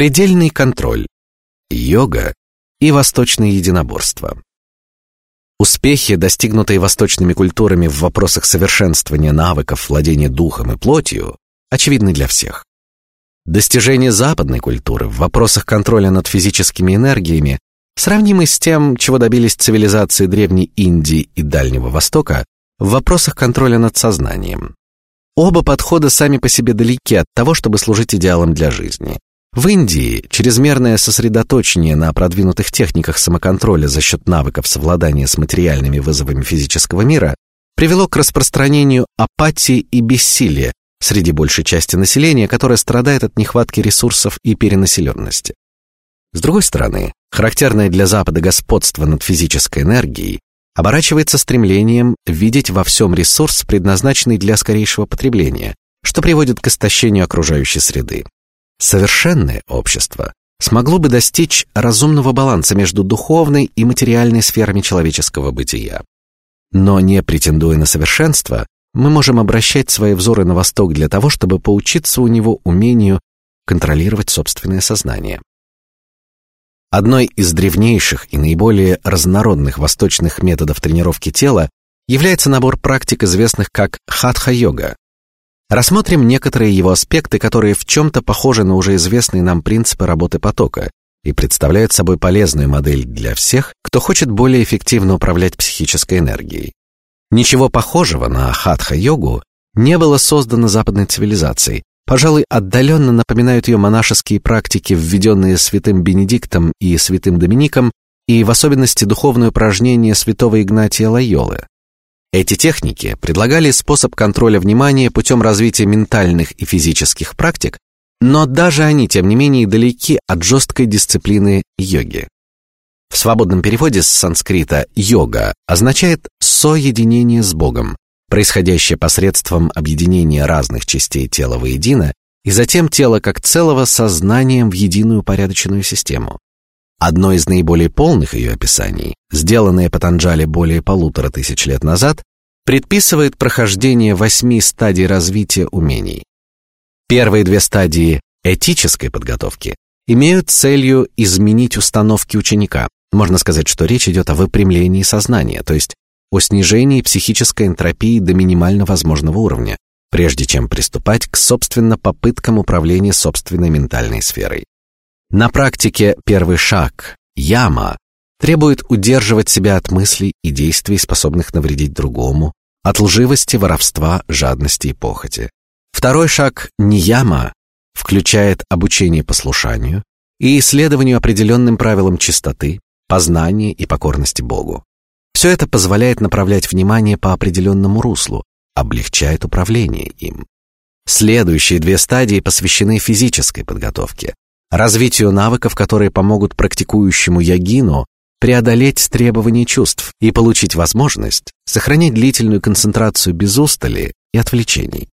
Предельный контроль, йога и восточное единоборство. Успехи, достигнутые восточными культурами в вопросах совершенствования навыков владения духом и плотью, очевидны для всех. Достижения западной культуры в вопросах контроля над физическими энергиями сравнимы с тем, чего добились цивилизации древней Индии и Дальнего Востока в вопросах контроля над сознанием. Оба подхода сами по себе далеки от того, чтобы служить идеалом для жизни. В Индии чрезмерное сосредоточение на продвинутых техниках самоконтроля за счет навыков совладания с материальными вызовами физического мира привело к распространению апатии и бессилия среди большей части населения, которое страдает от нехватки ресурсов и перенаселенности. С другой стороны, характерное для Запада господство над физической энергией оборачивается стремлением видеть во всем ресурс, предназначенный для скорейшего потребления, что приводит к истощению окружающей среды. Совершенное общество смогло бы достичь разумного баланса между духовной и материальной сферами человеческого бытия. Но не претендуя на совершенство, мы можем обращать свои взоры на восток для того, чтобы поучиться у него умению контролировать собственное сознание. Одной из древнейших и наиболее разнородных восточных методов тренировки тела является набор практик, известных как хатха-йога, Рассмотрим некоторые его аспекты, которые в чем-то похожи на уже известные нам принципы работы потока и представляют собой полезную модель для всех, кто хочет более эффективно управлять психической энергией. Ничего похожего на хатха-йогу не было создано западной цивилизацией. Пожалуй, отдаленно напоминают ее монашеские практики, введенные святым Бенедиктом и святым Домиником, и в особенности духовные упражнения святого Игнатия Лойолы. Эти техники предлагали способ контроля внимания путем развития ментальных и физических практик, но даже они, тем не менее, далеки от жесткой дисциплины йоги. В свободном переводе с санскрита йога означает соединение с Богом, происходящее посредством объединения разных частей тела воедино и затем тело как целого сознанием в единую порядочную систему. Одно из наиболее полных ее описаний, сделанное Патанджали более полутора тысяч лет назад, предписывает прохождение восьми стадий развития умений. Первые две стадии этической подготовки имеют целью изменить установки ученика. Можно сказать, что речь идет о выпрямлении сознания, то есть о снижении психической энтропии до минимально возможного уровня, прежде чем приступать к собственно попыткам управления собственной ментальной сферой. На практике первый шаг яма требует удерживать себя от мыслей и действий, способных навредить другому, от лживости, воровства, жадности и похоти. Второй шаг нияма включает обучение послушанию и исследованию определенным правилам чистоты, познания и покорности Богу. Все это позволяет направлять внимание по определенному руслу, облегчает управление им. Следующие две стадии посвящены физической подготовке, развитию навыков, которые помогут практикующему йогину преодолеть требования чувств и получить возможность сохранять длительную концентрацию без устали и отвлечений.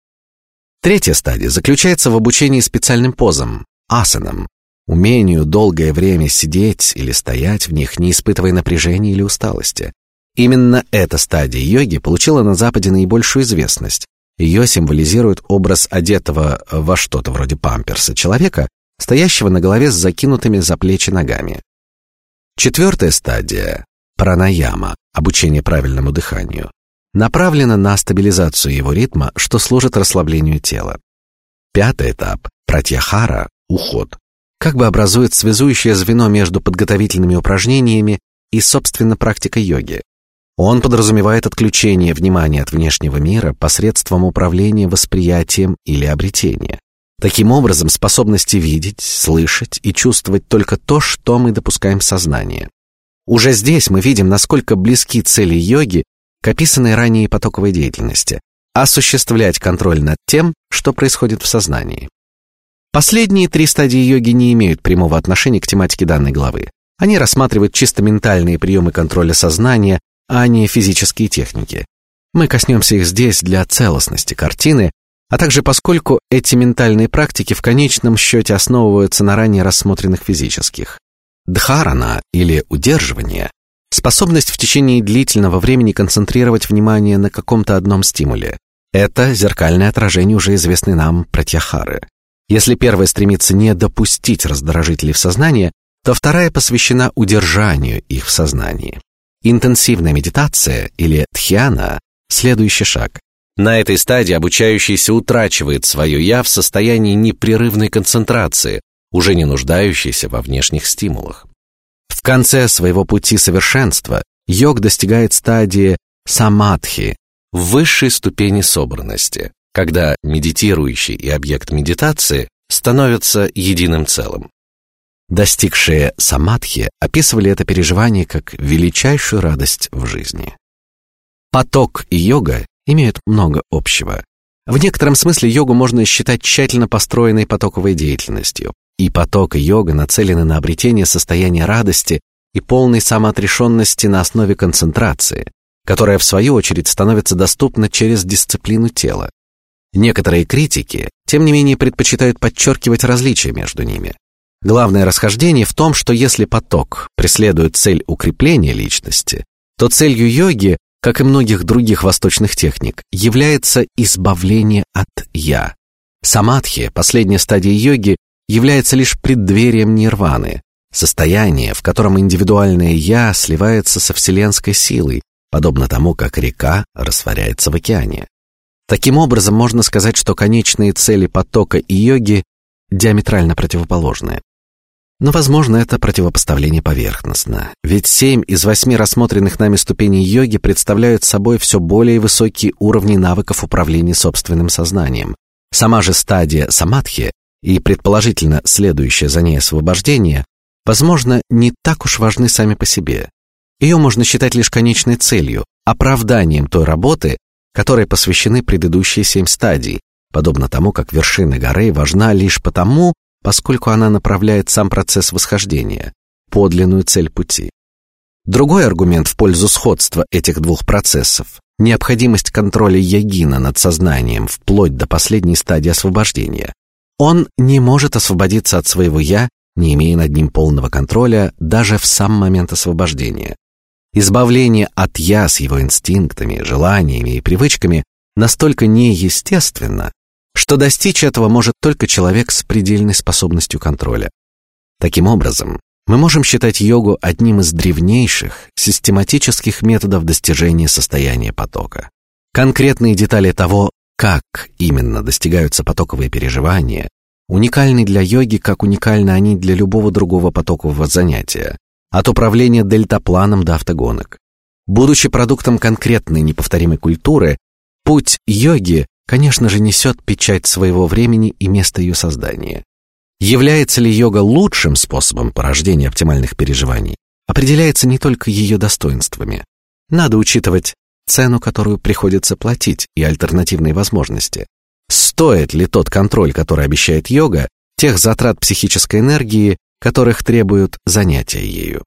Третья стадия заключается в обучении специальным позам, асанам, умению долгое время сидеть или стоять в них, не испытывая напряжения или усталости. Именно эта стадия йоги получила на Западе наибольшую известность. Ее символизирует образ одетого во что-то вроде памперса человека, стоящего на голове с закинутыми за плечи ногами. Четвертая стадия пранаяма, обучение правильному дыханию, направлена на стабилизацию его ритма, что служит расслаблению тела. Пятый этап пратьяхара уход, как бы образует связующее звено между подготовительными упражнениями и собственно практикой йоги. Он подразумевает отключение внимания от внешнего мира посредством управления восприятием или обретения. Таким образом, способности видеть, слышать и чувствовать только то, что мы допускаем в сознание. Уже здесь мы видим, насколько близки цели йоги к описанной ранее потоковой деятельности осуществлять контроль над тем, что происходит в сознании. Последние три стадии йоги не имеют прямого отношения к тематике данной главы. Они рассматривают чисто ментальные приемы контроля сознания, а не физические техники. Мы коснемся их здесь для целостности картины, а также поскольку эти ментальные практики в конечном счете основываются на ранее рассмотренных физических. Дхарана или удерживание – способность в течение длительного времени концентрировать внимание на каком-то одном стимуле. Это зеркальное отражение уже известной нам пратьяхары. Если первая стремится не допустить раздражителей в сознании, то вторая посвящена удержанию их в сознании. Интенсивная медитация или тхьяна – следующий шаг. На этой стадии обучающийся утрачивает свое «я» в состоянии непрерывной концентрации, уже не нуждающейся во внешних стимулах. В конце своего пути совершенства йог достигает стадии самадхи, высшей ступени собранности, когда медитирующий и объект медитации становятся единым целым. Достигшие самадхи описывали это переживание как величайшую радость в жизни. Поток и йога имеют много общего. В некотором смысле йогу можно считать тщательно построенной потоковой деятельностью. И поток и йога нацелены на обретение состояния радости и полной самоотрешенности на основе концентрации, которая в свою очередь становится доступна через дисциплину тела. Некоторые критики, тем не менее, предпочитают подчеркивать различия между ними. Главное расхождение в том, что если поток преследует цель укрепления личности, то целью йоги как и многих других восточных техник, является избавление от я. Самадхи, последняя стадия йоги, является лишь преддверием нирваны, состояние, в котором индивидуальное я сливается со вселенской силой, подобно тому, как река растворяется в океане. Таким образом, можно сказать, что конечные цели потока и йоги диаметрально противоположны. Но, возможно, это противопоставление поверхностно, ведь семь из восьми рассмотренных нами ступеней йоги представляют собой все более высокие уровни навыков управления собственным сознанием. Сама же стадия самадхи и предположительно следующее за ней освобождение, возможно, не так уж важны сами по себе. Ее можно считать лишь конечной целью, оправданием той работы, которой посвящены предыдущие семь стадий, подобно тому, как вершина горы важна лишь потому, поскольку она направляет сам процесс восхождения, подлинную цель пути. Другой аргумент в пользу сходства этих двух процессов – необходимость контроля йогина над сознанием вплоть до последней стадии освобождения. Он не может освободиться от своего «я», не имея над ним полного контроля даже в сам момент освобождения. Избавление от «я» с его инстинктами, желаниями и привычками настолько неестественно, что достичь этого может только человек с предельной способностью контроля. Таким образом, мы можем считать йогу одним из древнейших систематических методов достижения состояния потока. Конкретные детали того, как именно достигаются потоковые переживания, уникальны для йоги, как уникальны они для любого другого потокового занятия, от управления дельтапланом до автогонок. Будучи продуктом конкретной неповторимой культуры, путь йоги конечно же, несет печать своего времени и места ее создания. Является ли йога лучшим способом порождения оптимальных переживаний, определяется не только ее достоинствами. Надо учитывать цену, которую приходится платить, и альтернативные возможности. Стоит ли тот контроль, который обещает йога, тех затрат психической энергии, которых требуют занятия ею?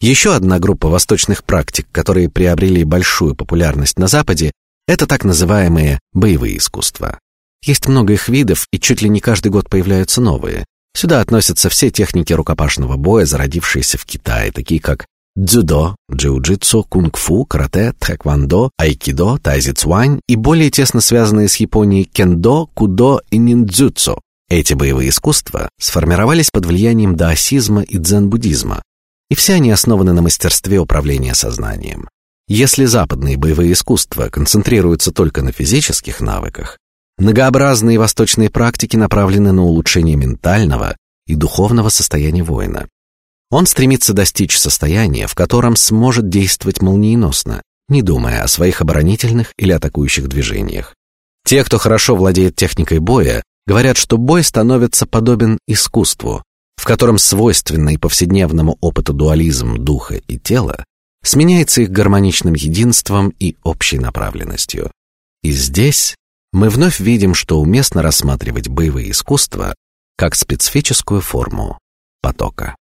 Еще одна группа восточных практик, которые приобрели большую популярность на Западе, это так называемые боевые искусства. Есть много их видов, и чуть ли не каждый год появляются новые. Сюда относятся все техники рукопашного боя, зародившиеся в Китае, такие как дзюдо, джиу-джитсу, кунг-фу, карате, тхэквондо, айкидо, тайзи-цуань и более тесно связанные с Японией кендо, кудо и ниндзюцу. Эти боевые искусства сформировались под влиянием даосизма и дзен-буддизма, и все они основаны на мастерстве управления сознанием. Если западные боевые искусства концентрируются только на физических навыках, многообразные восточные практики направлены на улучшение ментального и духовного состояния воина. Он стремится достичь состояния, в котором сможет действовать молниеносно, не думая о своих оборонительных или атакующих движениях. Те, кто хорошо владеет техникой боя, говорят, что бой становится подобен искусству, в котором свойственный повседневному опыту дуализм духа и тела сменяется их гармоничным единством и общей направленностью. И здесь мы вновь видим, что уместно рассматривать боевые искусства как специфическую форму потока.